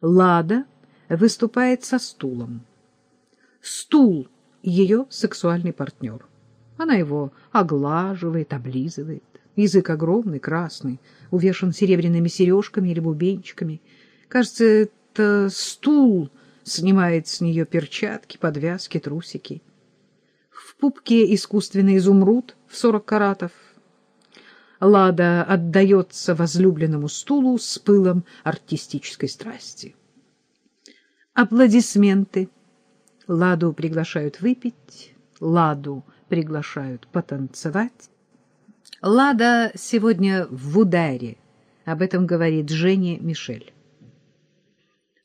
Лада выступает со стулом. Стул — ее сексуальный партнер. Она его оглаживает, облизывает. Язык огромный, красный, увешан серебряными сережками или бубенчиками. Кажется, это стул снимает с нее перчатки, подвязки, трусики. В пупке искусственный изумруд в сорок каратов. Лада отдается возлюбленному стулу с пылом артистической страсти. Аплодисменты. Ладу приглашают выпить, Ладу приглашают потанцевать. Лада сегодня в ударе. Об этом говорит Жене Мишель.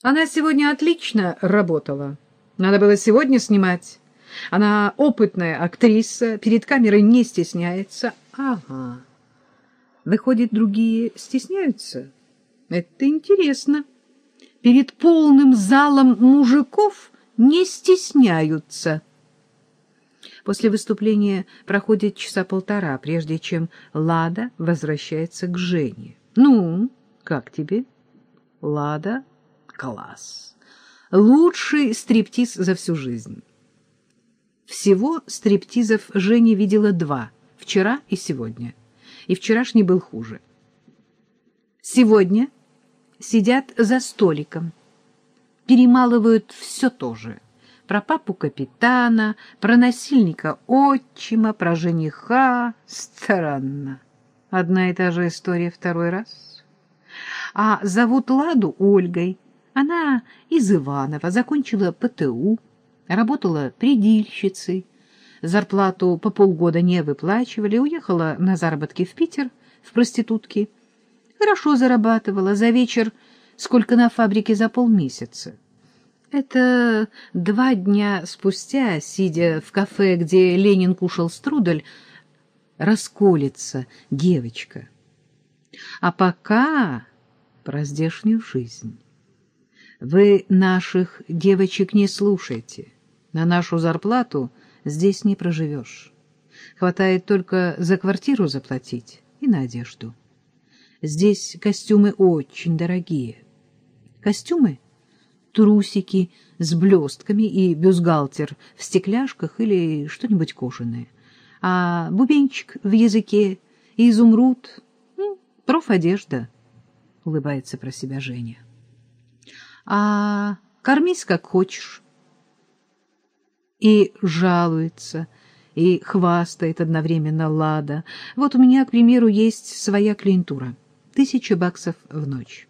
Она сегодня отлично работала. Надо было сегодня снимать. Она опытная актриса, перед камерой не стесняется. Ага. Выходит, другие стесняются? Это интересно. Перед полным залом мужиков не стесняются. После выступления проходит часа полтора, прежде чем Лада возвращается к Жене. «Ну, как тебе?» «Лада, класс. Лучший стриптиз за всю жизнь». Всего стриптизов Женя видела два — вчера и сегодня. И вчерашний был хуже. Сегодня сидят за столиком, перемалывают все то же. Про папу капитана, про насильника отчима, про жениха. Странно. Одна и та же история второй раз. А зовут Ладу Ольгой. Она из Иванова, закончила ПТУ, работала предильщицей. Зарплату по полгода не выплачивали, уехала на заработки в Питер, в проститутки. Хорошо зарабатывала, за вечер сколько на фабрике за полмесяца. Это два дня спустя, сидя в кафе, где Ленин кушал струдель, расколется девочка. А пока про здешнюю жизнь. Вы наших девочек не слушайте. На нашу зарплату здесь не проживешь. Хватает только за квартиру заплатить и на одежду. Здесь костюмы очень дорогие. Костюмы — трусики с блестками и бюстгальтер в стекляшках или что-нибудь кожаное. А бубенчик в языке и изумруд ну, — профодежда, — улыбается про себя Женя. А кормись как хочешь. И жалуется, и хвастает одновременно Лада. Вот у меня, к примеру, есть своя клиентура — тысяча баксов в ночь.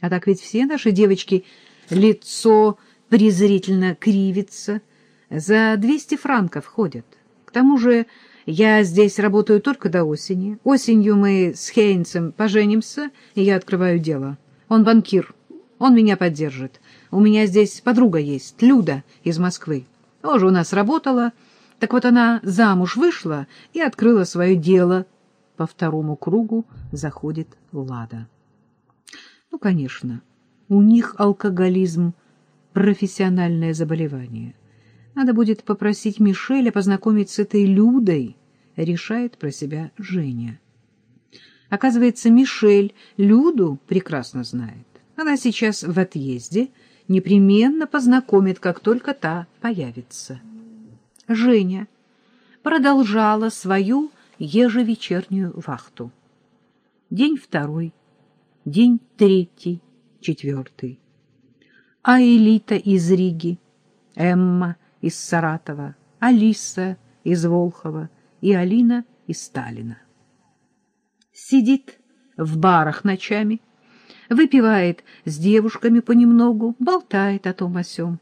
А так ведь все наши девочки лицо презрительно кривится, за двести франков ходят. К тому же я здесь работаю только до осени. Осенью мы с Хейнсом поженимся, и я открываю дело. Он банкир, он меня поддержит. У меня здесь подруга есть, Люда из Москвы. Тоже у нас работала. Так вот она замуж вышла и открыла свое дело по второму кругу заходит Лада. Ну, конечно, у них алкоголизм — профессиональное заболевание. Надо будет попросить Мишеля познакомить с этой Людой, решает про себя Женя. Оказывается, Мишель Люду прекрасно знает. Она сейчас в отъезде, непременно познакомит, как только та появится. Женя продолжала свою ежевечернюю вахту. День второй, день третий, четвертый. А Элита из Риги, Эмма из Саратова, Алиса из Волхова и Алина из Сталина. Сидит в барах ночами, выпивает с девушками понемногу, болтает о том о сём.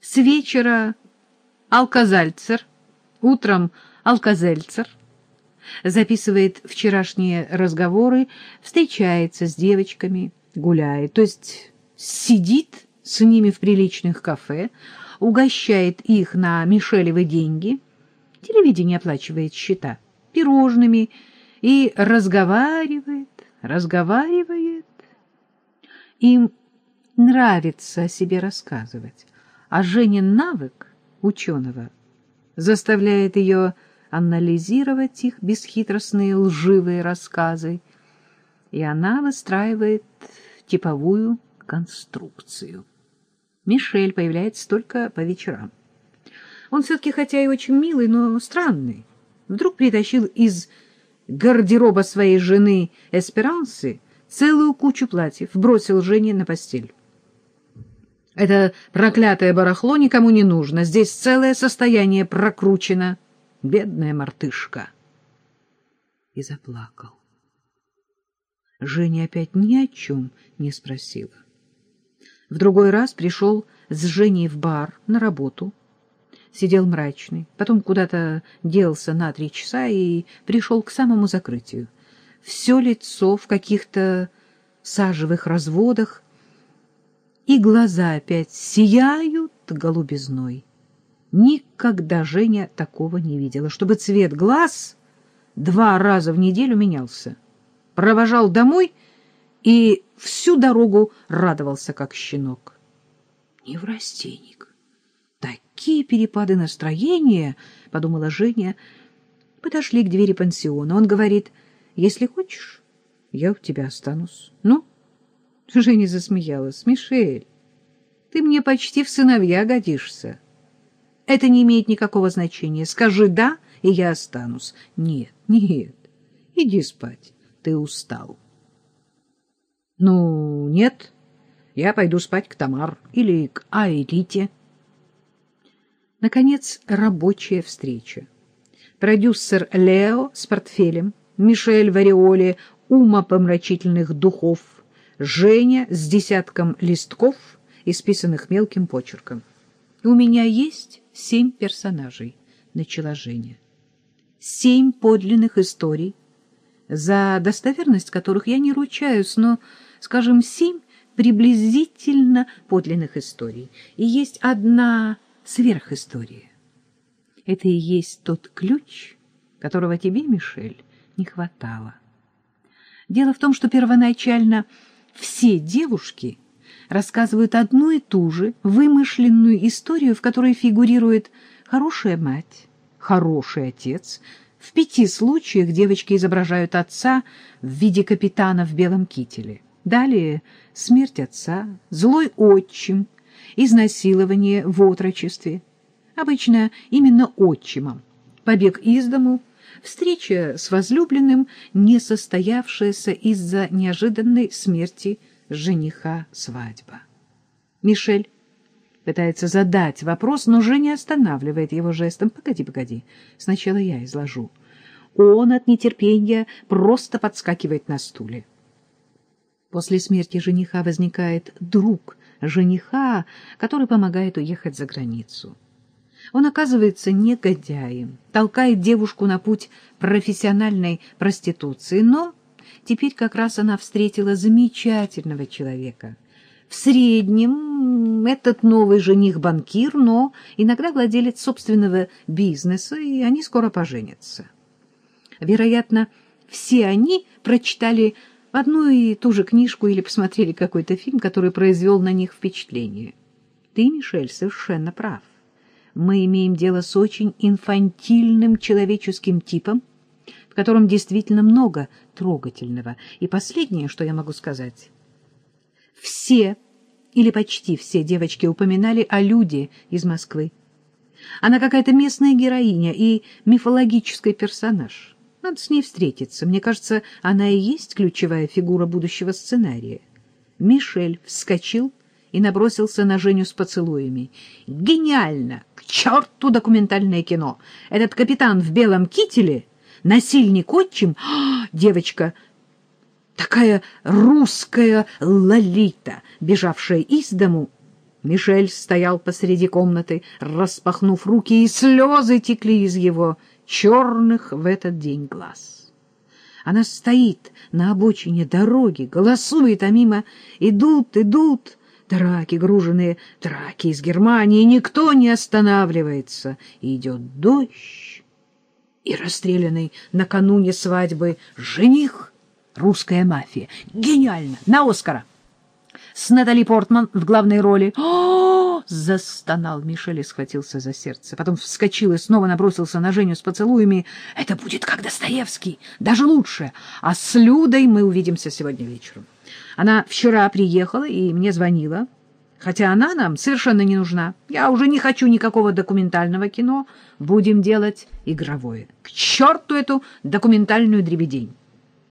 С вечера алказальцер, утром алкозельцер, записывает вчерашние разговоры, встречается с девочками, гуляет, то есть сидит с ними в приличных кафе, угощает их на Мишелевы деньги, телевидение оплачивает счета пирожными и разговаривает, разговаривает. Им нравится о себе рассказывать, а Женин навык ученого заставляет ее анализировать их бесхитростные лживые рассказы, и она выстраивает типовую конструкцию. Мишель появляется только по вечерам. Он все-таки, хотя и очень милый, но странный. Вдруг притащил из гардероба своей жены Эсперансы целую кучу платьев, бросил Жене на постель. Это проклятое барахло никому не нужно. Здесь целое состояние прокручено. Бедная мартышка. И заплакал. Женя опять ни о чем не спросила. В другой раз пришел с Женей в бар на работу. Сидел мрачный, потом куда-то делся на три часа и пришел к самому закрытию. Все лицо в каких-то сажевых разводах, и глаза опять сияют голубизной. Никогда Женя такого не видела, чтобы цвет глаз два раза в неделю менялся. Провожал домой и всю дорогу радовался, как щенок. Неврастенник. Такие перепады настроения, — подумала Женя. Подошли к двери пансиона. Он говорит, если хочешь, я у тебя останусь. Ну? Женя засмеялась. Мишель, ты мне почти в сыновья годишься. Это не имеет никакого значения. Скажи «да», и я останусь. Нет, нет, иди спать, ты устал. Ну, нет, я пойду спать к Тамар или к Айрите. Наконец, рабочая встреча. Продюсер Лео с портфелем, Мишель в ореоле умопомрачительных духов, Женя с десятком листков, исписанных мелким почерком. «У меня есть семь персонажей», — начала Женя. «Семь подлинных историй, за достоверность которых я не ручаюсь, но, скажем, семь приблизительно подлинных историй. И есть одна сверхистория. Это и есть тот ключ, которого тебе, Мишель, не хватало. Дело в том, что первоначально все девушки рассказывают одну и ту же вымышленную историю, в которой фигурирует хорошая мать, хороший отец. В пяти случаях девочки изображают отца в виде капитана в белом кителе. Далее смерть отца, злой отчим, изнасилование в отрочестве. Обычно именно отчимом. Побег из дому, встреча с возлюбленным, не состоявшаяся из-за неожиданной смерти жениха свадьба. Мишель пытается задать вопрос, но Женя останавливает его жестом. «Погоди, погоди, сначала я изложу». Он от нетерпения просто подскакивает на стуле. После смерти жениха возникает друг жениха, который помогает уехать за границу. Он оказывается негодяем, толкает девушку на путь профессиональной проституции, но теперь как раз она встретила замечательного человека. В среднем этот новый жених банкир, но иногда владелец собственного бизнеса, и они скоро поженятся. Вероятно, все они прочитали одну и ту же книжку или посмотрели какой-то фильм, который произвел на них впечатление. Ты, Мишель, совершенно прав мы имеем дело с очень инфантильным человеческим типом, в котором действительно много трогательного. И последнее, что я могу сказать. Все или почти все девочки упоминали о Люде из Москвы. Она какая-то местная героиня и мифологический персонаж. Надо с ней встретиться. Мне кажется, она и есть ключевая фигура будущего сценария. Мишель вскочил и набросился на Женю с поцелуями. «Гениально! К черту документальное кино! Этот капитан в белом кителе, насильник отчим, а, девочка, такая русская лолита, бежавшая из дому». Мишель стоял посреди комнаты, распахнув руки, и слезы текли из его черных в этот день глаз. Она стоит на обочине дороги, голосует, а мимо идут, идут Траки, груженные траки из Германии, никто не останавливается. идет дождь, и расстрелянный накануне свадьбы жених — русская мафия. Гениально! На Оскара! С Натали Портман в главной роли. О, застонал Мишель и схватился за сердце. Потом вскочил и снова набросился на Женю с поцелуями. Это будет как Достоевский, даже лучше. А с Людой мы увидимся сегодня вечером. Она вчера приехала и мне звонила, хотя она нам совершенно не нужна. Я уже не хочу никакого документального кино, будем делать игровое. К черту эту документальную дребедень!